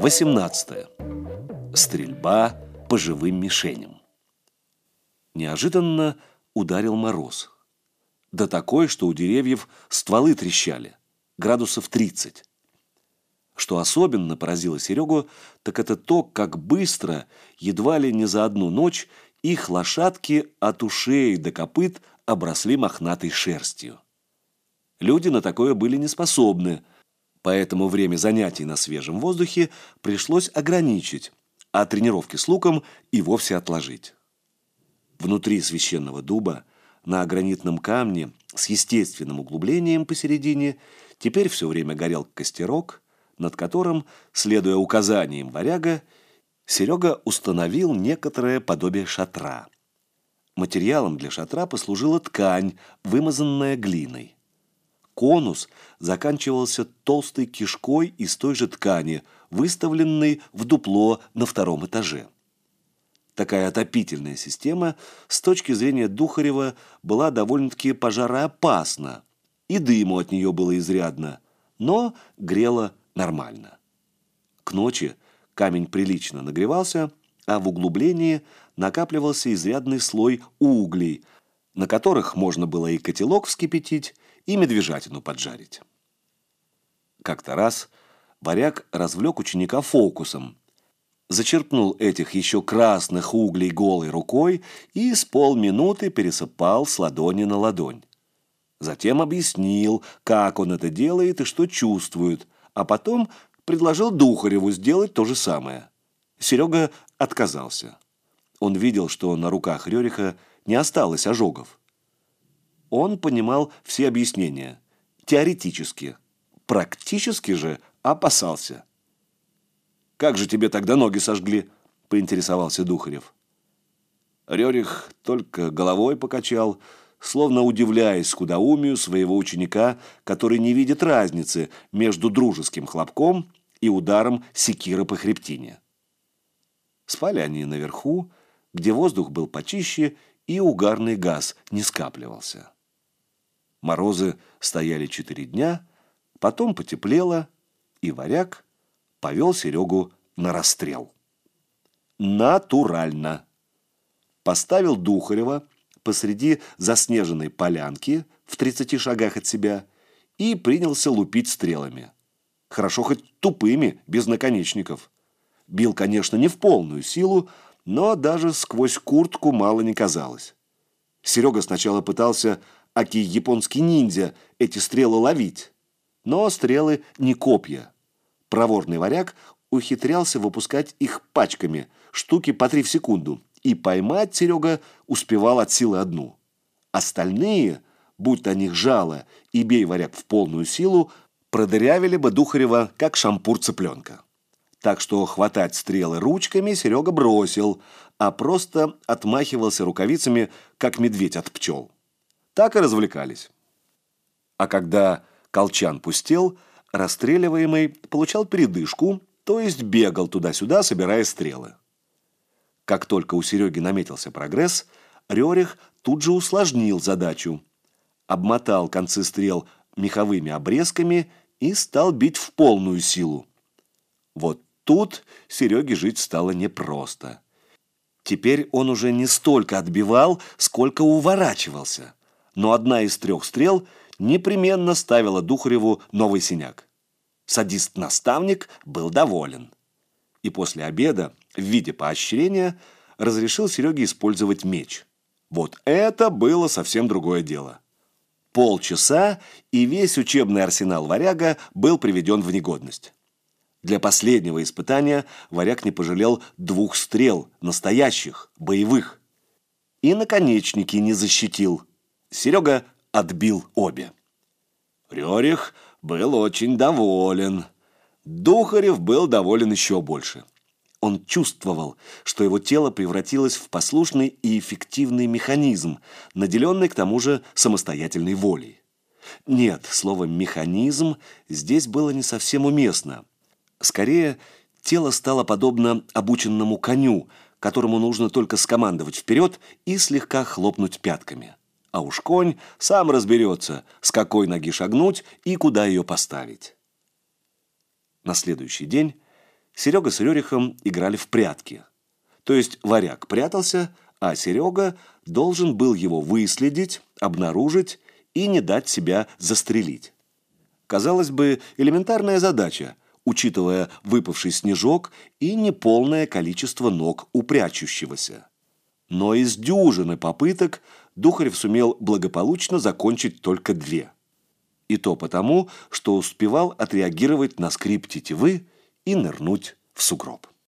Глава 18. Стрельба по живым мишеням. Неожиданно ударил мороз. Да такой, что у деревьев стволы трещали. Градусов 30. Что особенно поразило Серегу, так это то, как быстро, едва ли не за одну ночь, их лошадки от ушей до копыт обросли мохнатой шерстью. Люди на такое были не способны, поэтому время занятий на свежем воздухе пришлось ограничить, а тренировки с луком и вовсе отложить. Внутри священного дуба, на гранитном камне с естественным углублением посередине, теперь все время горел костерок, над которым, следуя указаниям варяга, Серега установил некоторое подобие шатра. Материалом для шатра послужила ткань, вымазанная глиной. Конус заканчивался толстой кишкой из той же ткани, выставленной в дупло на втором этаже. Такая отопительная система с точки зрения Духарева была довольно-таки пожароопасна, и дыму от нее было изрядно, но грела нормально. К ночи камень прилично нагревался, а в углублении накапливался изрядный слой углей, на которых можно было и котелок вскипятить, и медвежатину поджарить. Как-то раз варяг развлек ученика фокусом. Зачерпнул этих еще красных углей голой рукой и с полминуты пересыпал с ладони на ладонь. Затем объяснил, как он это делает и что чувствует, а потом предложил Духареву сделать то же самое. Серега отказался. Он видел, что на руках Рериха не осталось ожогов. Он понимал все объяснения. Теоретически. Практически же опасался. «Как же тебе тогда ноги сожгли?» – поинтересовался Духарев. Рерих только головой покачал, словно удивляясь скудоумию своего ученика, который не видит разницы между дружеским хлопком и ударом секира по хребтине. Спали они наверху, где воздух был почище и угарный газ не скапливался. Морозы стояли четыре дня, потом потеплело, и варяг повел Серегу на расстрел. Натурально. Поставил Духарева посреди заснеженной полянки в тридцати шагах от себя и принялся лупить стрелами. Хорошо хоть тупыми, без наконечников. Бил, конечно, не в полную силу, но даже сквозь куртку мало не казалось. Серега сначала пытался аки японский ниндзя, эти стрелы ловить. Но стрелы не копья. Проворный варяг ухитрялся выпускать их пачками, штуки по три в секунду, и поймать Серега успевал от силы одну. Остальные, будь то них жало и бей варяг в полную силу, продырявили бы Духарева, как шампур цыпленка. Так что хватать стрелы ручками Серега бросил, а просто отмахивался рукавицами, как медведь от пчел так и развлекались. А когда колчан пустел, расстреливаемый получал передышку, то есть бегал туда-сюда, собирая стрелы. Как только у Сереги наметился прогресс, Рерих тут же усложнил задачу. Обмотал концы стрел меховыми обрезками и стал бить в полную силу. Вот тут Сереге жить стало непросто. Теперь он уже не столько отбивал, сколько уворачивался – но одна из трех стрел непременно ставила Духареву новый синяк. Садист-наставник был доволен. И после обеда, в виде поощрения, разрешил Сереге использовать меч. Вот это было совсем другое дело. Полчаса, и весь учебный арсенал варяга был приведен в негодность. Для последнего испытания варяг не пожалел двух стрел, настоящих, боевых. И наконечники не защитил – Серега отбил обе. Рерих был очень доволен. Духарев был доволен еще больше. Он чувствовал, что его тело превратилось в послушный и эффективный механизм, наделенный к тому же самостоятельной волей. Нет, слово «механизм» здесь было не совсем уместно. Скорее, тело стало подобно обученному коню, которому нужно только скомандовать вперед и слегка хлопнуть пятками а уж конь сам разберется, с какой ноги шагнуть и куда ее поставить. На следующий день Серега с Рерихом играли в прятки. То есть варяг прятался, а Серега должен был его выследить, обнаружить и не дать себя застрелить. Казалось бы, элементарная задача, учитывая выпавший снежок и неполное количество ног у прячущегося. Но из дюжины попыток Духарев сумел благополучно закончить только две. И то потому, что успевал отреагировать на скрип тетивы и нырнуть в сугроб.